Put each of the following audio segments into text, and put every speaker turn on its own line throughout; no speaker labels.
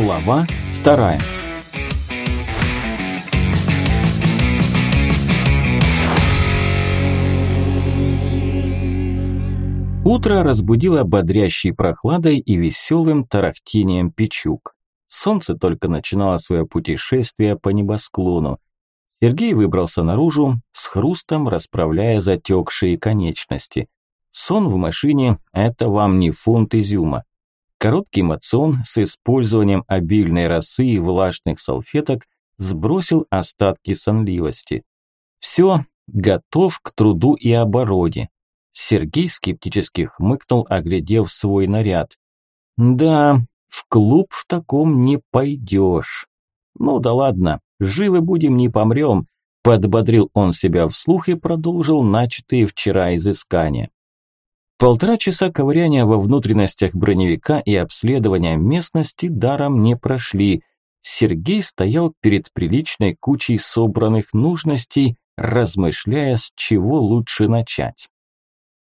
Глава вторая. Утро разбудило бодрящей прохладой и веселым тарахтением печук. Солнце только начинало свое путешествие по небосклону. Сергей выбрался наружу, с хрустом расправляя затекшие конечности. Сон в машине – это вам не фунт изюма. Короткий мацион с использованием обильной росы и влажных салфеток сбросил остатки сонливости. Все, готов к труду и обороне. Сергей скептически хмыкнул, оглядев свой наряд. Да, в клуб в таком не пойдешь. Ну да ладно, живы будем, не помрем. Подбодрил он себя вслух и продолжил начатые вчера изыскания. Полтора часа ковыряния во внутренностях броневика и обследования местности даром не прошли. Сергей стоял перед приличной кучей собранных нужностей, размышляя, с чего лучше начать.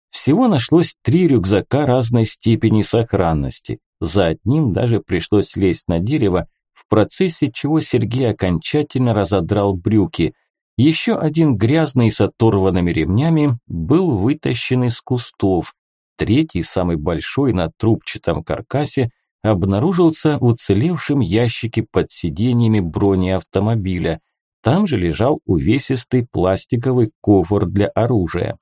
Всего нашлось три рюкзака разной степени сохранности. За одним даже пришлось лезть на дерево, в процессе чего Сергей окончательно разодрал брюки. Еще один грязный с оторванными ремнями был вытащен из кустов. Третий, самый большой на трубчатом каркасе, обнаружился в уцелевшем ящике под сиденьями бронеавтомобиля. Там же лежал увесистый пластиковый кофр для оружия.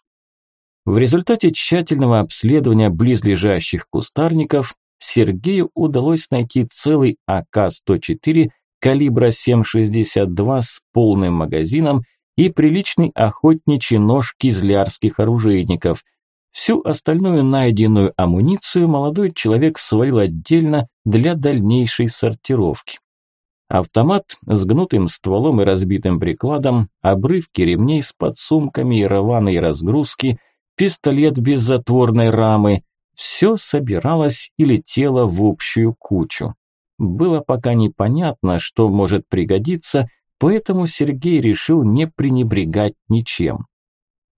В результате тщательного обследования близлежащих кустарников Сергею удалось найти целый АК-104 калибра 7,62 с полным магазином и приличный охотничий нож кизлярских оружейников – Всю остальную найденную амуницию молодой человек свалил отдельно для дальнейшей сортировки. Автомат с гнутым стволом и разбитым прикладом, обрывки ремней с подсумками и рваные разгрузки, пистолет без затворной рамы – все собиралось и летело в общую кучу. Было пока непонятно, что может пригодиться, поэтому Сергей решил не пренебрегать ничем.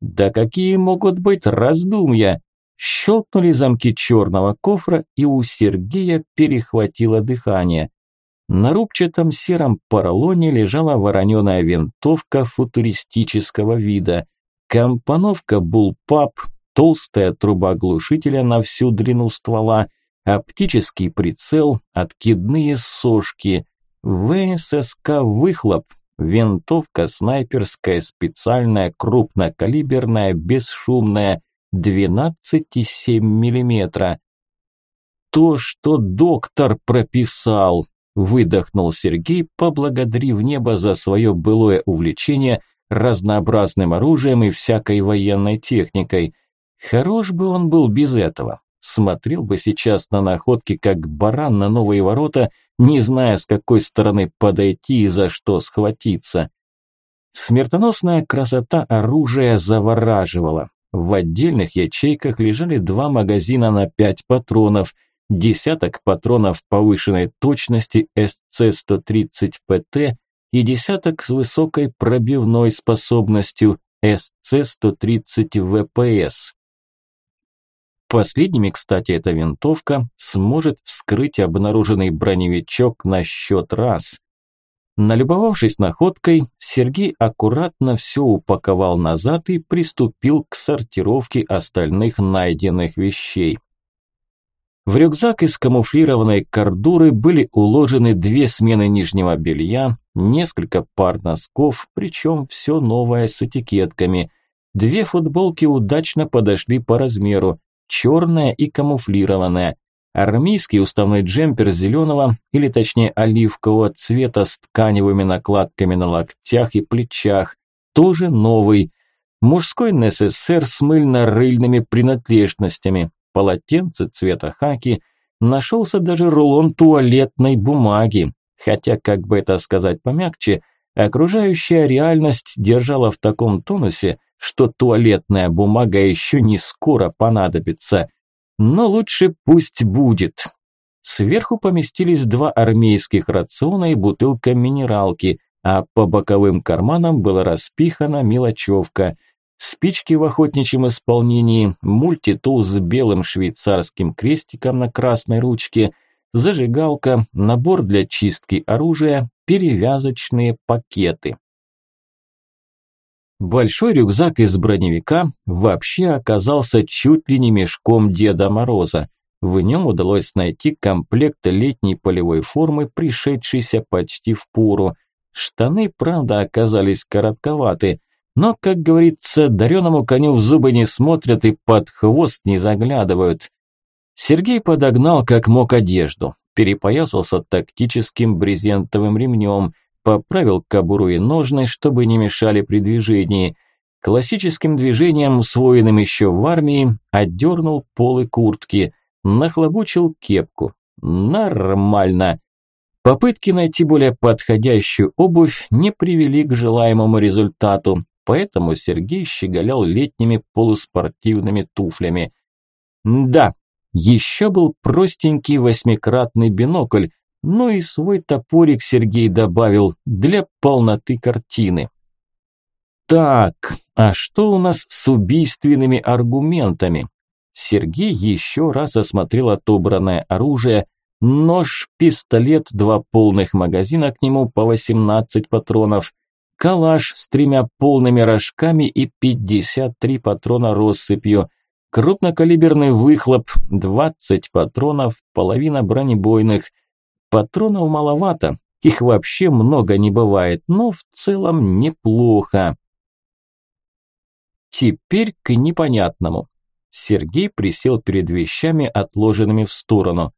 Да какие могут быть раздумья? Щелкнули замки черного кофра, и у Сергея перехватило дыхание. На рубчатом сером поролоне лежала вороненая винтовка футуристического вида. Компоновка «Буллпап», толстая труба глушителя на всю длину ствола, оптический прицел, откидные сошки, ВССК «Выхлоп», Винтовка снайперская, специальная, крупнокалиберная, бесшумная, 12,7 мм. То, что доктор прописал, выдохнул Сергей, поблагодарив небо за свое былое увлечение разнообразным оружием и всякой военной техникой. Хорош бы он был без этого. Смотрел бы сейчас на находки, как баран на новые ворота не зная, с какой стороны подойти и за что схватиться. Смертоносная красота оружия завораживала. В отдельных ячейках лежали два магазина на пять патронов, десяток патронов повышенной точности СЦ-130ПТ и десяток с высокой пробивной способностью СЦ-130 ВПС. Последними, кстати, эта винтовка сможет вскрыть обнаруженный броневичок на счет раз. Налюбовавшись находкой, Сергей аккуратно все упаковал назад и приступил к сортировке остальных найденных вещей. В рюкзак из камуфлированной кордуры были уложены две смены нижнего белья, несколько пар носков, причем все новое с этикетками. Две футболки удачно подошли по размеру, черная и камуфлированная. Армейский уставной джемпер зеленого, или точнее оливкового цвета с тканевыми накладками на локтях и плечах, тоже новый. Мужской НССР с мыльно-рыльными принадлежностями, полотенце цвета хаки, нашелся даже рулон туалетной бумаги. Хотя, как бы это сказать помягче, окружающая реальность держала в таком тонусе, что туалетная бумага еще не скоро понадобится. Но лучше пусть будет. Сверху поместились два армейских рациона и бутылка минералки, а по боковым карманам была распихана мелочевка. Спички в охотничьем исполнении, мультитул с белым швейцарским крестиком на красной ручке, зажигалка, набор для чистки оружия, перевязочные пакеты. Большой рюкзак из броневика вообще оказался чуть ли не мешком Деда Мороза. В нем удалось найти комплект летней полевой формы, пришедшейся почти в пору. Штаны, правда, оказались коротковаты, но, как говорится, дареному коню в зубы не смотрят и под хвост не заглядывают. Сергей подогнал как мог одежду, перепоясался тактическим брезентовым ремнем, поправил кобуру и ножны, чтобы не мешали при движении. Классическим движением, усвоенным еще в армии, отдернул полы куртки, нахлобучил кепку. Нормально. Попытки найти более подходящую обувь не привели к желаемому результату, поэтому Сергей щеголял летними полуспортивными туфлями. Да, еще был простенький восьмикратный бинокль, ну и свой топорик Сергей добавил для полноты картины. Так, а что у нас с убийственными аргументами? Сергей еще раз осмотрел отобранное оружие, нож, пистолет, два полных магазина к нему по 18 патронов, калаш с тремя полными рожками и 53 патрона россыпью – Крупнокалиберный выхлоп, 20 патронов, половина бронебойных. Патронов маловато, их вообще много не бывает, но в целом неплохо. Теперь к непонятному. Сергей присел перед вещами, отложенными в сторону.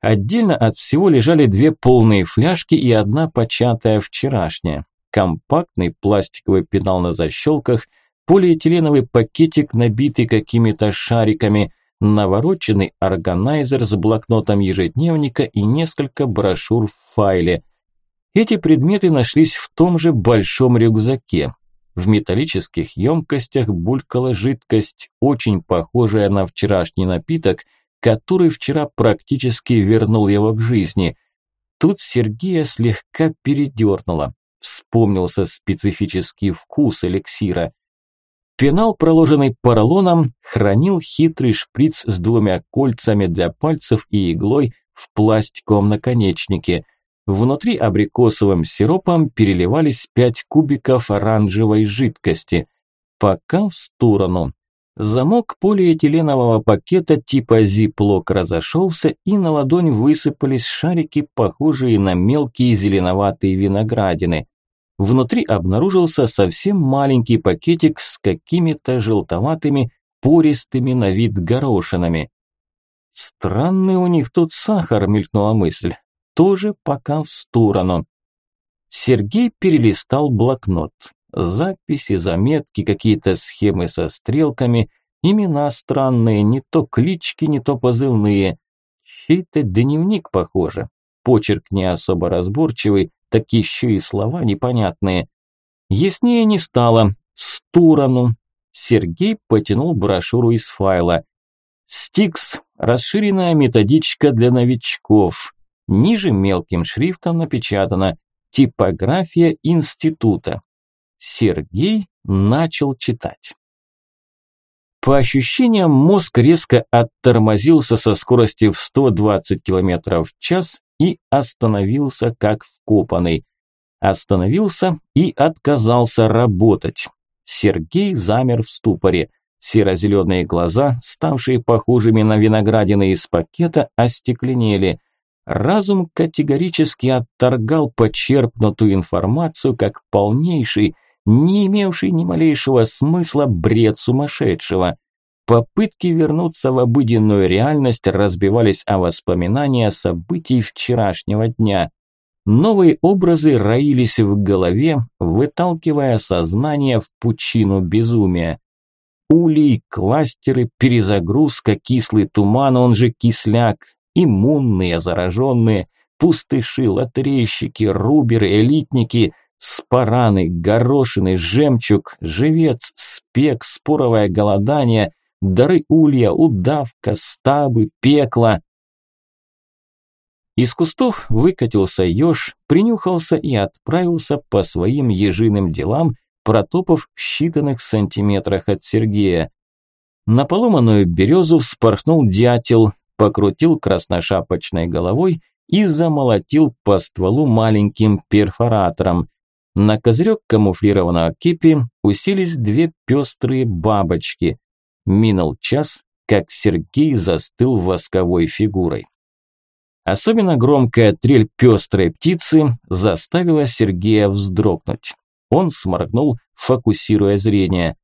Отдельно от всего лежали две полные фляжки и одна початая вчерашняя. Компактный пластиковый пенал на защелках – полиэтиленовый пакетик, набитый какими-то шариками, навороченный органайзер с блокнотом ежедневника и несколько брошюр в файле. Эти предметы нашлись в том же большом рюкзаке. В металлических емкостях булькала жидкость, очень похожая на вчерашний напиток, который вчера практически вернул его к жизни. Тут Сергея слегка передернуло. Вспомнился специфический вкус эликсира. Пенал, проложенный поролоном, хранил хитрый шприц с двумя кольцами для пальцев и иглой в пластиковом наконечнике. Внутри абрикосовым сиропом переливались пять кубиков оранжевой жидкости. Пока в сторону. Замок полиэтиленового пакета типа зиплок разошелся, и на ладонь высыпались шарики, похожие на мелкие зеленоватые виноградины. Внутри обнаружился совсем маленький пакетик с какими-то желтоватыми, пористыми на вид горошинами. Странный у них тут сахар, мелькнула мысль. Тоже пока в сторону. Сергей перелистал блокнот. Записи, заметки, какие-то схемы со стрелками, имена странные, не то клички, не то позывные. Чей-то дневник, похоже. Почерк не особо разборчивый, так еще и слова непонятные. Яснее не стало. В сторону. Сергей потянул брошюру из файла. Стикс. Расширенная методичка для новичков. Ниже мелким шрифтом напечатано «Типография института». Сергей начал читать. По ощущениям, мозг резко оттормозился со скорости в 120 км в час и остановился как вкопанный. Остановился и отказался работать. Сергей замер в ступоре. Серо-зеленые глаза, ставшие похожими на виноградины из пакета, остекленели. Разум категорически отторгал почерпнутую информацию как полнейший, не имевший ни малейшего смысла бред сумасшедшего. Попытки вернуться в обыденную реальность разбивались о воспоминания событий вчерашнего дня. Новые образы роились в голове, выталкивая сознание в пучину безумия. Улей, кластеры, перезагрузка, кислый туман, он же кисляк, иммунные, зараженные, пустыши, лотерейщики, руберы, элитники, спараны, горошины, жемчуг, живец, спек, споровое голодание – дары улья, удавка, стабы, пекло. Из кустов выкатился еж, принюхался и отправился по своим ежиным делам, протопав в считанных сантиметрах от Сергея. На поломанную березу вспорхнул дятел, покрутил красношапочной головой и замолотил по стволу маленьким перфоратором. На козырек камуфлированного кипи уселись две пестрые бабочки. Минул час, как Сергей застыл восковой фигурой. Особенно громкая трель пестрой птицы заставила Сергея вздрогнуть. Он сморгнул, фокусируя зрение.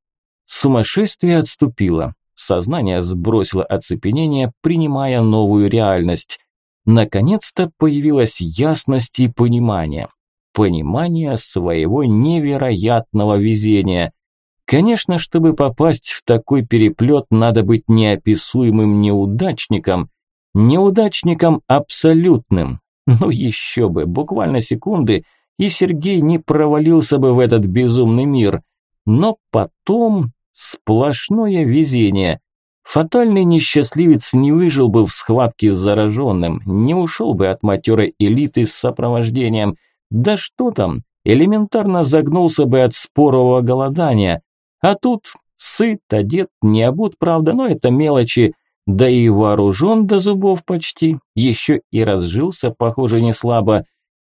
Сумасшествие отступило. Сознание сбросило оцепенение, принимая новую реальность. Наконец-то появилась ясность и понимание. Понимание своего невероятного везения. Конечно, чтобы попасть в такой переплет, надо быть неописуемым неудачником. Неудачником абсолютным. Ну еще бы, буквально секунды, и Сергей не провалился бы в этот безумный мир. Но потом сплошное везение. Фатальный несчастливец не выжил бы в схватке с зараженным, не ушел бы от матерой элиты с сопровождением. Да что там, элементарно загнулся бы от спорового голодания. А тут сыт, одет, не обут, правда, но это мелочи. Да и вооружен до зубов почти, еще и разжился, похоже, не слабо.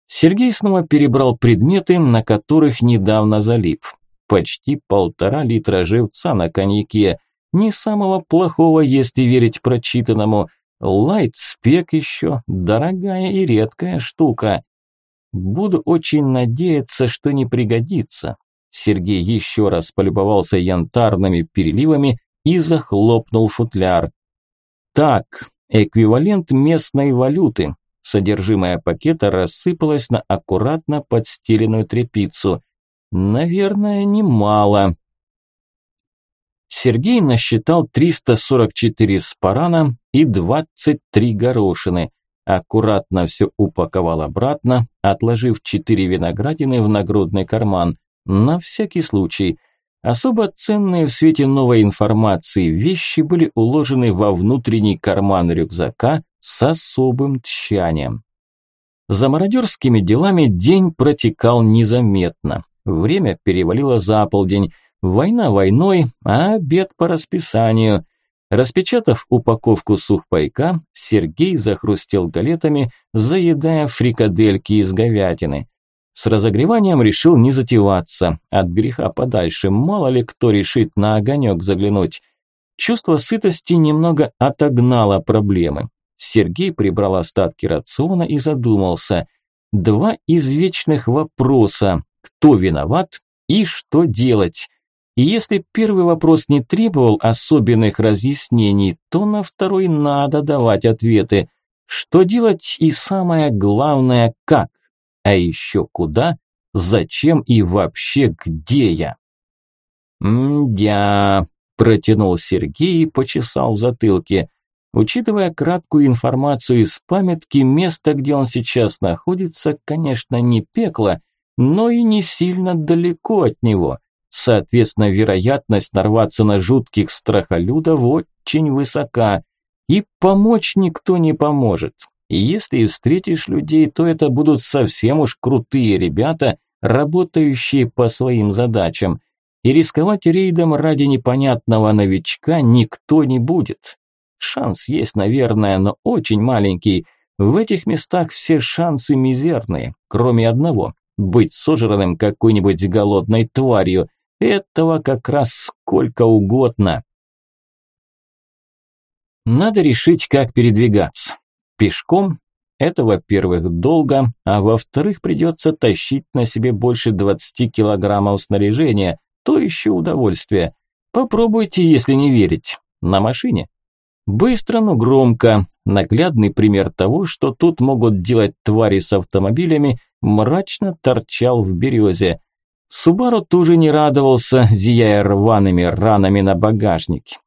Сергей снова перебрал предметы, на которых недавно залип. Почти полтора литра живца на коньяке – не самого плохого, если верить прочитанному. Лайт-спек еще, дорогая и редкая штука. Буду очень надеяться, что не пригодится. Сергей еще раз полюбовался янтарными переливами и захлопнул футляр. Так, эквивалент местной валюты. Содержимое пакета рассыпалось на аккуратно подстеленную тряпицу. Наверное, немало. Сергей насчитал 344 спарана и 23 горошины. Аккуратно все упаковал обратно, отложив 4 виноградины в нагрудный карман. На всякий случай. Особо ценные в свете новой информации вещи были уложены во внутренний карман рюкзака с особым тщанием. За мародерскими делами день протекал незаметно. Время перевалило за полдень. Война войной, а обед по расписанию. Распечатав упаковку сухпайка, Сергей захрустел галетами, заедая фрикадельки из говядины. С разогреванием решил не затеваться, от греха подальше, мало ли кто решит на огонек заглянуть. Чувство сытости немного отогнало проблемы. Сергей прибрал остатки рациона и задумался. Два извечных вопроса – кто виноват и что делать? И если первый вопрос не требовал особенных разъяснений, то на второй надо давать ответы. Что делать и самое главное, как? А еще куда, зачем и вообще где я? «Мдя», – протянул Сергей и почесал в затылке. Учитывая краткую информацию из памятки, место, где он сейчас находится, конечно, не пекло, но и не сильно далеко от него – Соответственно, вероятность нарваться на жутких страхолюдов очень высока. И помочь никто не поможет. И если встретишь людей, то это будут совсем уж крутые ребята, работающие по своим задачам. И рисковать рейдом ради непонятного новичка никто не будет. Шанс есть, наверное, но очень маленький. В этих местах все шансы мизерные, кроме одного – быть сожранным какой-нибудь голодной тварью – этого как раз сколько угодно. Надо решить, как передвигаться. Пешком – это, во-первых, долго, а во-вторых, придется тащить на себе больше 20 килограммов снаряжения, то еще удовольствие. Попробуйте, если не верить. На машине. Быстро, но громко. Наглядный пример того, что тут могут делать твари с автомобилями, мрачно торчал в березе. Субару тоже не радовался, зияя рваными ранами на багажнике.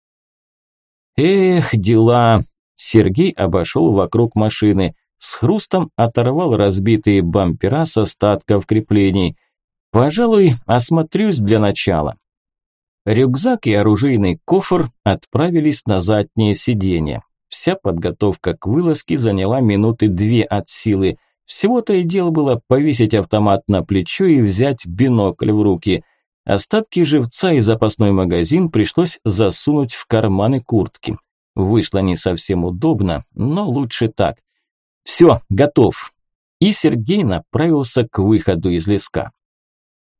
Эх, дела. Сергей обошел вокруг машины, с хрустом оторвал разбитые бампера с остатков креплений. Пожалуй, осмотрюсь для начала. Рюкзак и оружейный кофр отправились на заднее сиденье. Вся подготовка к вылазке заняла минуты две от силы – всего-то и дело было повесить автомат на плечо и взять бинокль в руки. Остатки живца и запасной магазин пришлось засунуть в карманы куртки. Вышло не совсем удобно, но лучше так. Все, готов. И Сергей направился к выходу из леска.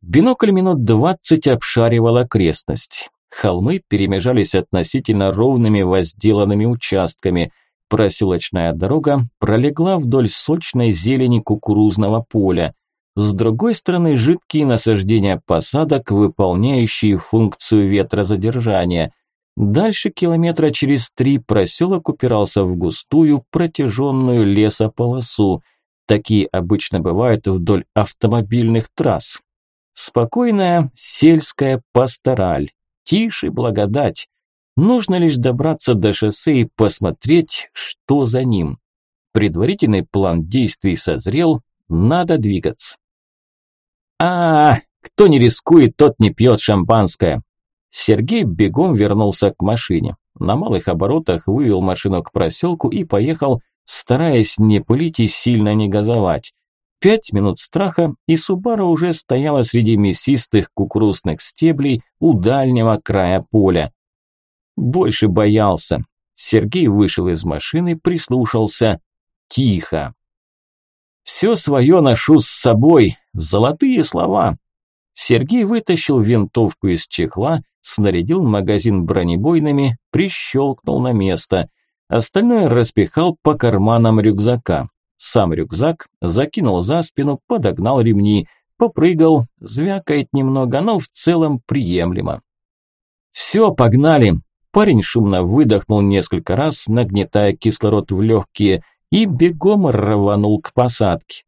Бинокль минут двадцать обшаривал окрестность. Холмы перемежались относительно ровными возделанными участками. Проселочная дорога пролегла вдоль сочной зелени кукурузного поля. С другой стороны жидкие насаждения посадок, выполняющие функцию ветрозадержания. Дальше километра через три проселок упирался в густую протяженную лесополосу. Такие обычно бывают вдоль автомобильных трасс. Спокойная сельская пастораль. Тише благодать. Нужно лишь добраться до шоссе и посмотреть, что за ним. Предварительный план действий созрел, надо двигаться. А, -а, -а кто не рискует, тот не пьет шампанское. Сергей бегом вернулся к машине. На малых оборотах вывел машину к проселку и поехал, стараясь не пылить и сильно не газовать. Пять минут страха, и Субара уже стояла среди мясистых кукурузных стеблей у дальнего края поля. Больше боялся. Сергей вышел из машины, прислушался. Тихо. «Все свое ношу с собой. Золотые слова». Сергей вытащил винтовку из чехла, снарядил магазин бронебойными, прищелкнул на место. Остальное распихал по карманам рюкзака. Сам рюкзак закинул за спину, подогнал ремни, попрыгал, звякает немного, но в целом приемлемо. «Все, погнали!» Парень шумно выдохнул несколько раз, нагнетая кислород в легкие, и бегом рванул к посадке.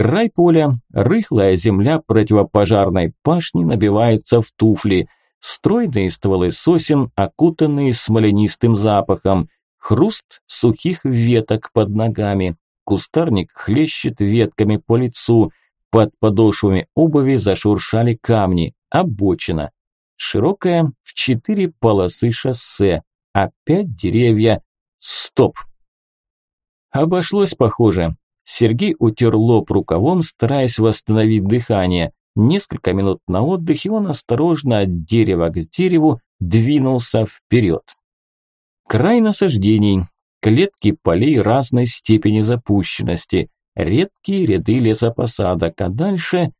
Край поля, рыхлая земля противопожарной пашни набивается в туфли, стройные стволы сосен, окутанные смоленистым запахом, хруст сухих веток под ногами, кустарник хлещет ветками по лицу, под подошвами обуви зашуршали камни, обочина. Широкая в четыре полосы шоссе, опять деревья. Стоп! Обошлось, похоже. Сергей утер лоб рукавом, стараясь восстановить дыхание. Несколько минут на отдыхе он осторожно от дерева к дереву двинулся вперед. Край насаждений, клетки полей разной степени запущенности, редкие ряды лесопосадок, а дальше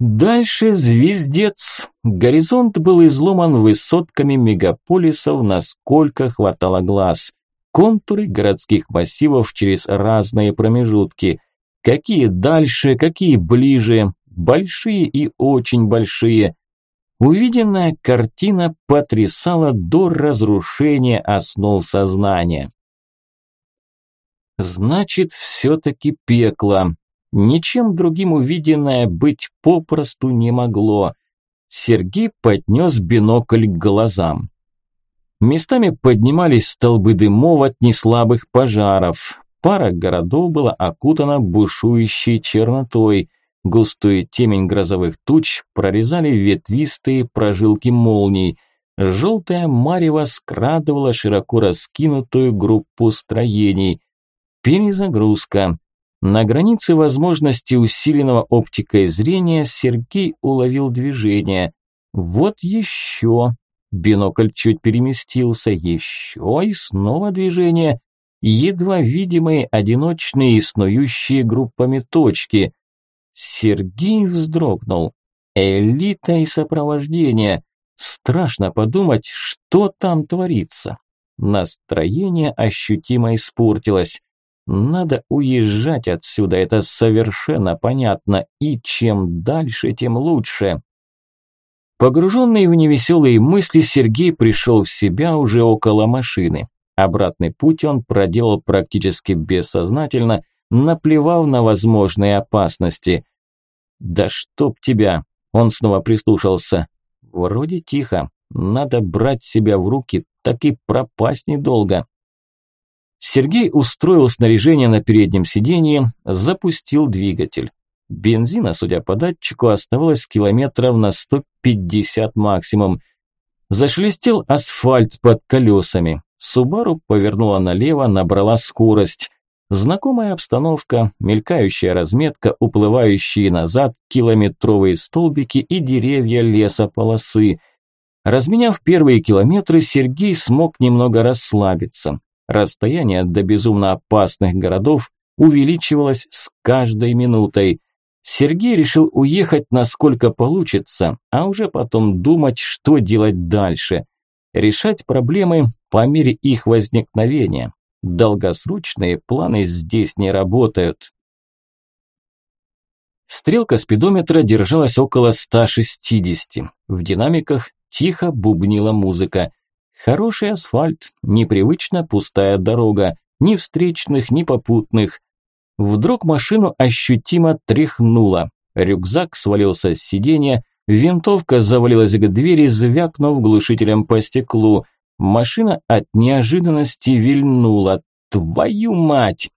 Дальше звездец. Горизонт был изломан высотками мегаполисов, насколько хватало глаз. Контуры городских массивов через разные промежутки. Какие дальше, какие ближе, большие и очень большие. Увиденная картина потрясала до разрушения основ сознания. Значит, все-таки пекло. Ничем другим увиденное быть попросту не могло. Сергей поднес бинокль к глазам. Местами поднимались столбы дымов от неслабых пожаров. Пара городов была окутана бушующей чернотой. Густую темень грозовых туч прорезали ветвистые прожилки молний. Желтая марево скрадывала широко раскинутую группу строений. Перезагрузка. На границе возможности усиленного оптикой зрения Сергей уловил движение. Вот еще. Бинокль чуть переместился. Еще и снова движение. Едва видимые одиночные и снующие группами точки. Сергей вздрогнул. Элита и сопровождение. Страшно подумать, что там творится. Настроение ощутимо испортилось. Надо уезжать отсюда, это совершенно понятно, и чем дальше, тем лучше. Погруженный в невеселые мысли, Сергей пришел в себя уже около машины. Обратный путь он проделал практически бессознательно, наплевав на возможные опасности. «Да чтоб тебя!» – он снова прислушался. «Вроде тихо. Надо брать себя в руки, так и пропасть недолго». Сергей устроил снаряжение на переднем сиденье, запустил двигатель. Бензина, судя по датчику, оставалось километров на 150 максимум. Зашелестел асфальт под колесами. Субару повернула налево, набрала скорость. Знакомая обстановка, мелькающая разметка, уплывающие назад километровые столбики и деревья лесополосы. Разменяв первые километры, Сергей смог немного расслабиться. Расстояние до безумно опасных городов увеличивалось с каждой минутой. Сергей решил уехать насколько получится, а уже потом думать, что делать дальше. Решать проблемы по мере их возникновения. Долгосрочные планы здесь не работают. Стрелка спидометра держалась около 160. В динамиках тихо бубнила музыка. Хороший асфальт, непривычно пустая дорога, ни встречных, ни попутных. Вдруг машину ощутимо тряхнуло. Рюкзак свалился с сиденья, винтовка завалилась к двери, звякнув глушителем по стеклу. Машина от неожиданности вильнула. Твою мать!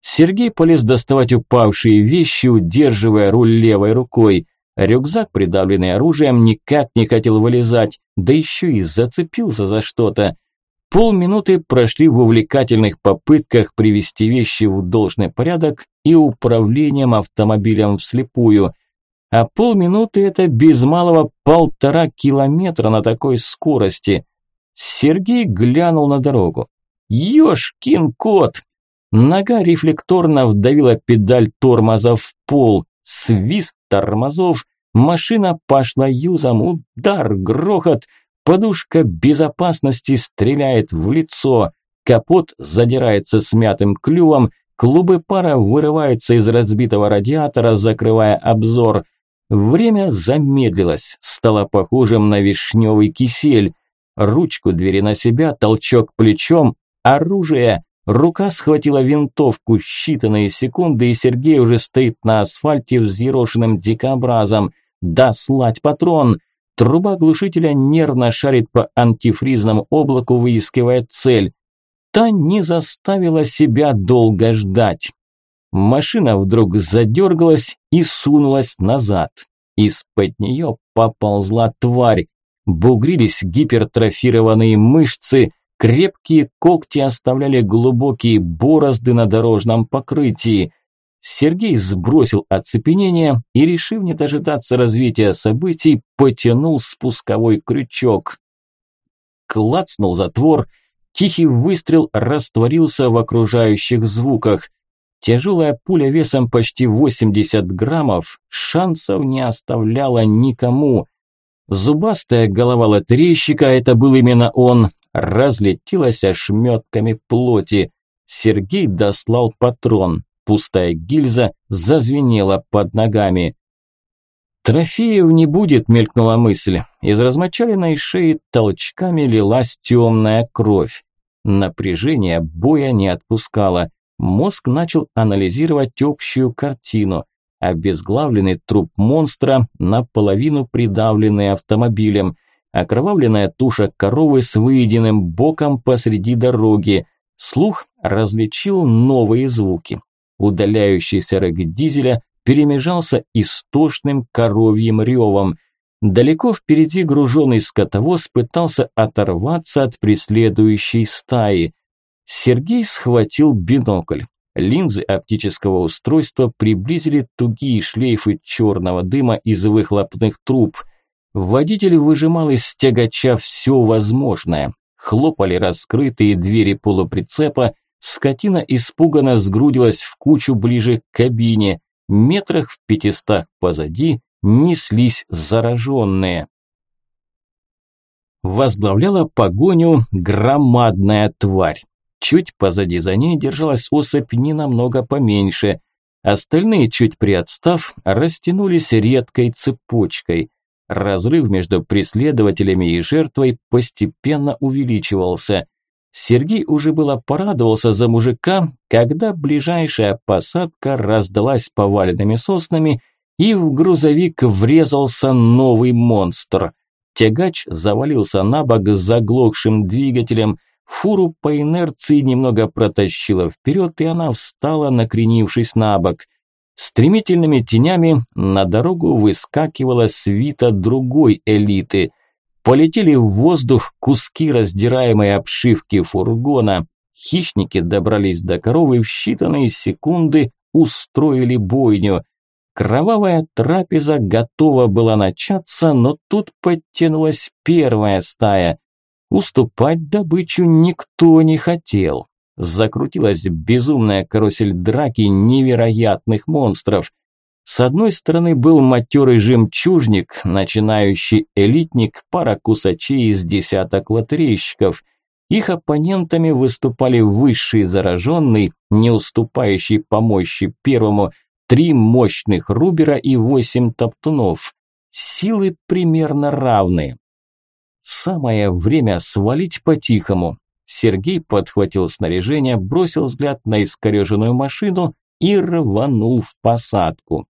Сергей полез доставать упавшие вещи, удерживая руль левой рукой. Рюкзак, придавленный оружием, никак не хотел вылезать, да еще и зацепился за что-то. Полминуты прошли в увлекательных попытках привести вещи в должный порядок и управлением автомобилем вслепую. А полминуты – это без малого полтора километра на такой скорости. Сергей глянул на дорогу. «Ёшкин кот!» Нога рефлекторно вдавила педаль тормоза в пол. Свист тормозов. Машина пошла юзом. Удар, грохот. Подушка безопасности стреляет в лицо. Капот задирается смятым клювом. Клубы пара вырываются из разбитого радиатора, закрывая обзор. Время замедлилось, стало похожим на вишневый кисель. Ручку двери на себя, толчок плечом, оружие. Рука схватила винтовку, считанные секунды, и Сергей уже стоит на асфальте взъерошенным дикобразом. Да слать патрон! Труба глушителя нервно шарит по антифризному облаку, выискивая цель. Та не заставила себя долго ждать. Машина вдруг задергалась и сунулась назад. Из-под нее поползла тварь. Бугрились гипертрофированные мышцы, Крепкие когти оставляли глубокие борозды на дорожном покрытии. Сергей сбросил оцепенение и, решив не дожидаться развития событий, потянул спусковой крючок. Клацнул затвор, тихий выстрел растворился в окружающих звуках. Тяжелая пуля весом почти 80 граммов шансов не оставляла никому. Зубастая голова лотерейщика, это был именно он, разлетелась ошметками плоти. Сергей дослал патрон. Пустая гильза зазвенела под ногами. «Трофеев не будет», – мелькнула мысль. Из размочаленной шеи толчками лилась темная кровь. Напряжение боя не отпускало. Мозг начал анализировать общую картину. Обезглавленный труп монстра, наполовину придавленный автомобилем – окровавленная туша коровы с выеденным боком посреди дороги. Слух различил новые звуки. Удаляющийся рык дизеля перемежался истошным коровьим ревом. Далеко впереди груженный скотовоз пытался оторваться от преследующей стаи. Сергей схватил бинокль. Линзы оптического устройства приблизили тугие шлейфы черного дыма из выхлопных труб – Водитель выжимал из тягача все возможное. Хлопали раскрытые двери полуприцепа, скотина испуганно сгрудилась в кучу ближе к кабине. Метрах в пятистах позади неслись зараженные. Возглавляла погоню громадная тварь. Чуть позади за ней держалась особь не намного поменьше. Остальные, чуть приотстав, растянулись редкой цепочкой. Разрыв между преследователями и жертвой постепенно увеличивался. Сергей уже было порадовался за мужика, когда ближайшая посадка раздалась поваленными соснами, и в грузовик врезался новый монстр. Тягач завалился на бок с заглохшим двигателем, фуру по инерции немного протащило вперед, и она встала, накренившись на бок – Стремительными тенями на дорогу выскакивала свита другой элиты. Полетели в воздух куски раздираемой обшивки фургона. Хищники добрались до коровы в считанные секунды, устроили бойню. Кровавая трапеза готова была начаться, но тут подтянулась первая стая. Уступать добычу никто не хотел. Закрутилась безумная карусель драки невероятных монстров. С одной стороны был матерый жемчужник, начинающий элитник, пара кусачей из десяток лотерейщиков. Их оппонентами выступали высший зараженный, не уступающий по мощи первому, три мощных рубера и восемь топтунов. Силы примерно равны. Самое время свалить по-тихому. Сергей подхватил снаряжение, бросил взгляд на искореженную машину и рванул в посадку.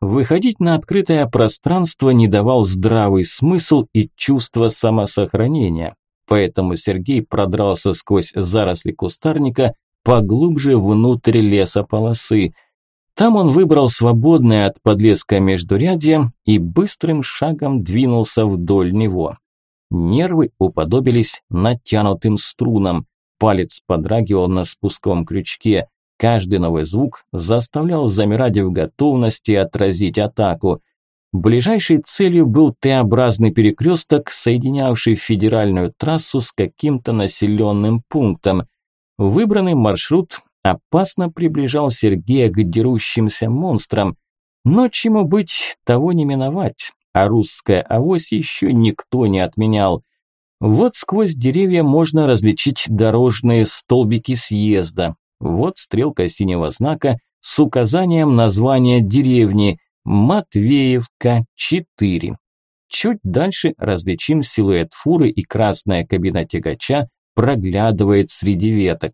Выходить на открытое пространство не давал здравый смысл и чувство самосохранения, поэтому Сергей продрался сквозь заросли кустарника поглубже внутрь лесополосы. Там он выбрал свободное от подлеска междурядье и быстрым шагом двинулся вдоль него. Нервы уподобились натянутым струнам, палец подрагивал на спусковом крючке, Каждый новый звук заставлял замирать в готовности отразить атаку. Ближайшей целью был Т-образный перекресток, соединявший федеральную трассу с каким-то населенным пунктом. Выбранный маршрут опасно приближал Сергея к дерущимся монстрам, но чему быть, того не миновать, а русская авось еще никто не отменял. Вот сквозь деревья можно различить дорожные столбики съезда, вот стрелка синего знака с указанием названия деревни Матвеевка 4. Чуть дальше различим силуэт фуры и красная кабина тягача проглядывает среди веток.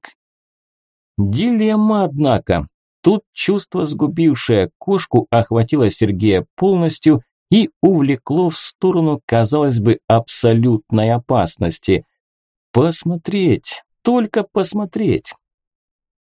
Дилемма, однако. Тут чувство, сгубившее кошку, охватило Сергея полностью и увлекло в сторону, казалось бы, абсолютной опасности. Посмотреть, только посмотреть.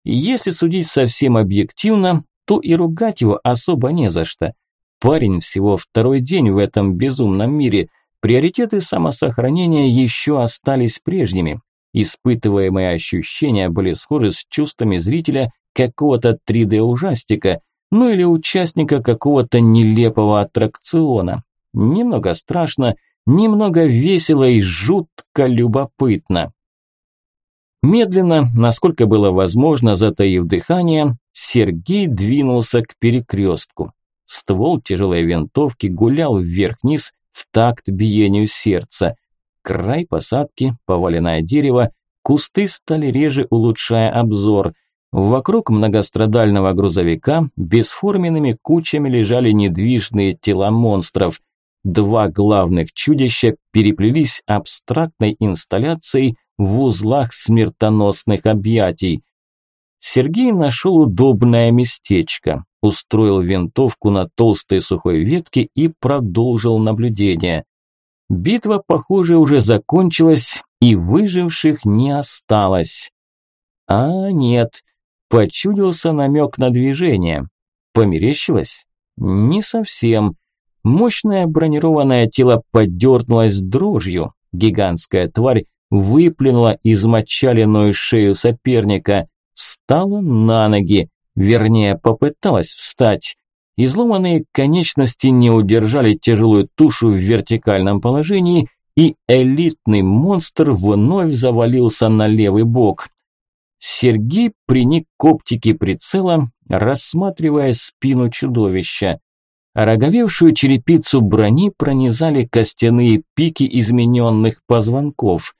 Если судить совсем объективно, то и ругать его особо не за что. Парень всего второй день в этом безумном мире. Приоритеты самосохранения еще остались прежними. Испытываемые ощущения были схожи с чувствами зрителя какого-то 3D-ужастика, ну или участника какого-то нелепого аттракциона. Немного страшно, немного весело и жутко любопытно. Медленно, насколько было возможно, затаив дыхание, Сергей двинулся к перекрестку. Ствол тяжелой винтовки гулял вверх-вниз в такт биению сердца. Край посадки, поваленное дерево, кусты стали реже, улучшая обзор. Вокруг многострадального грузовика бесформенными кучами лежали недвижные тела монстров. Два главных чудища переплелись абстрактной инсталляцией в узлах смертоносных объятий. Сергей нашел удобное местечко, устроил винтовку на толстой сухой ветке и продолжил наблюдение. Битва, похоже, уже закончилась, и выживших не осталось. А нет, почудился намек на движение. Померещилось? Не совсем. Мощное бронированное тело подернулось дрожью. Гигантская тварь выплюнула измочаленную шею соперника, встала на ноги, вернее попыталась встать. Изломанные конечности не удержали тяжелую тушу в вертикальном положении, и элитный монстр вновь завалился на левый бок. Сергей приник к оптике прицела, рассматривая спину чудовища. Роговевшую черепицу брони пронизали костяные пики измененных позвонков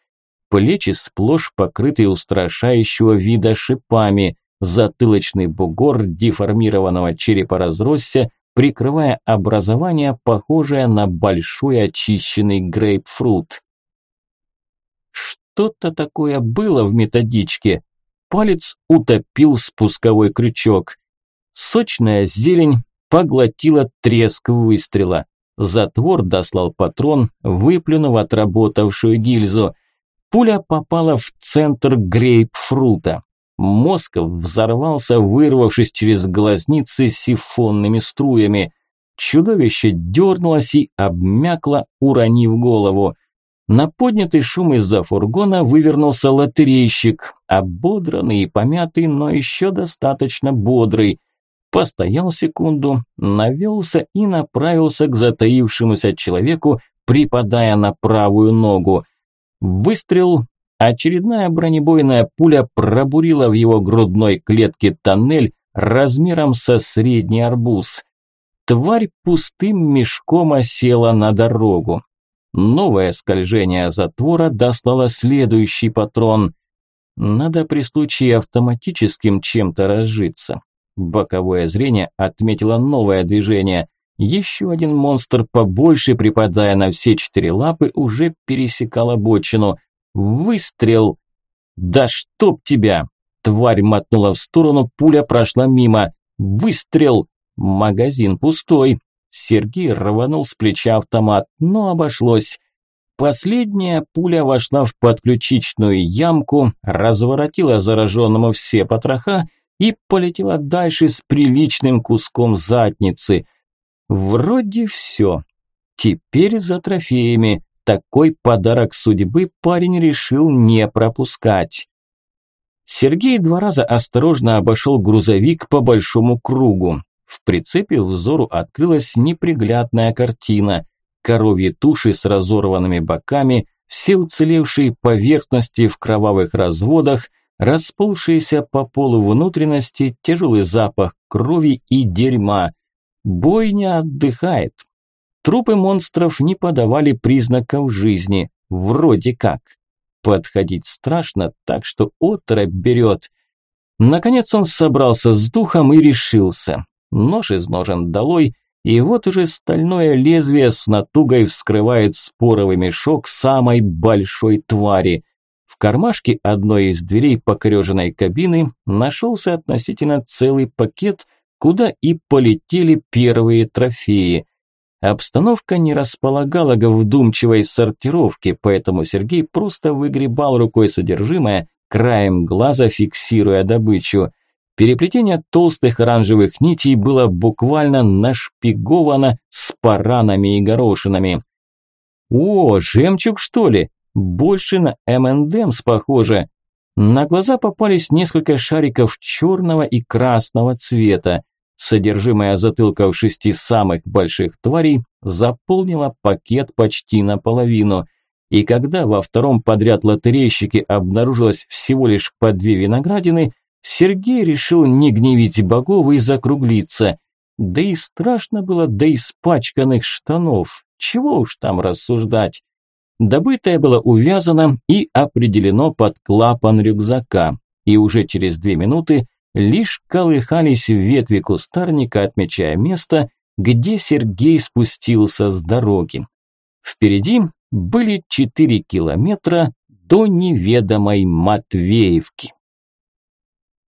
плечи сплошь покрыты устрашающего вида шипами, затылочный бугор деформированного черепа разросся, прикрывая образование, похожее на большой очищенный грейпфрут. Что-то такое было в методичке. Палец утопил спусковой крючок. Сочная зелень поглотила треск выстрела. Затвор дослал патрон, выплюнув отработавшую гильзу. Пуля попала в центр грейпфрута. Мозг взорвался, вырвавшись через глазницы сифонными струями. Чудовище дернулось и обмякло, уронив голову. На поднятый шум из-за фургона вывернулся лотерейщик, ободранный и помятый, но еще достаточно бодрый. постоял секунду, навелся и направился к затаившемуся человеку, припадая на правую ногу. Выстрел, очередная бронебойная пуля пробурила в его грудной клетке тоннель размером со средний арбуз. Тварь пустым мешком осела на дорогу. Новое скольжение затвора дослало следующий патрон. Надо при случае автоматическим чем-то разжиться. Боковое зрение отметило новое движение. Еще один монстр, побольше припадая на все четыре лапы, уже пересекал обочину. Выстрел! «Да чтоб тебя!» Тварь мотнула в сторону, пуля прошла мимо. Выстрел! Магазин пустой. Сергей рванул с плеча автомат, но обошлось. Последняя пуля вошла в подключичную ямку, разворотила зараженному все потроха и полетела дальше с приличным куском задницы. Вроде все. Теперь за трофеями. Такой подарок судьбы парень решил не пропускать. Сергей два раза осторожно обошел грузовик по большому кругу. В прицепе взору открылась неприглядная картина. Коровьи туши с разорванными боками, все уцелевшие поверхности в кровавых разводах, расползшиеся по полу внутренности, тяжелый запах крови и дерьма. Бойня отдыхает. Трупы монстров не подавали признаков жизни, вроде как. Подходить страшно, так что отрабь берет. Наконец он собрался с духом и решился. Нож из ножен долой, и вот уже стальное лезвие с натугой вскрывает споровый мешок самой большой твари. В кармашке одной из дверей покореженной кабины нашелся относительно целый пакет, куда и полетели первые трофеи. Обстановка не располагала к вдумчивой сортировке, поэтому Сергей просто выгребал рукой содержимое, краем глаза фиксируя добычу. Переплетение толстых оранжевых нитей было буквально нашпиговано с паранами и горошинами. «О, жемчуг, что ли? Больше на M&M's похоже». На глаза попались несколько шариков черного и красного цвета. Содержимое затылков шести самых больших тварей заполнило пакет почти наполовину. И когда во втором подряд лотерейщике обнаружилось всего лишь по две виноградины, Сергей решил не гневить богов и закруглиться. Да и страшно было до испачканных штанов. Чего уж там рассуждать. Добытое было увязано и определено под клапан рюкзака. И уже через две минуты лишь колыхались ветви кустарника, отмечая место, где Сергей спустился с дороги. Впереди были четыре километра до неведомой Матвеевки.